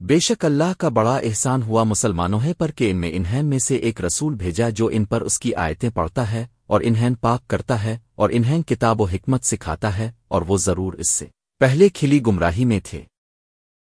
بے شک اللہ کا بڑا احسان ہوا مسلمانوں ہے پر کہ ان میں انہین میں سے ایک رسول بھیجا جو ان پر اس کی آیتیں پڑھتا ہے اور انہین پاک کرتا ہے اور انہین کتاب و حکمت سکھاتا ہے اور وہ ضرور اس سے پہلے کھلی گمراہی میں تھے۔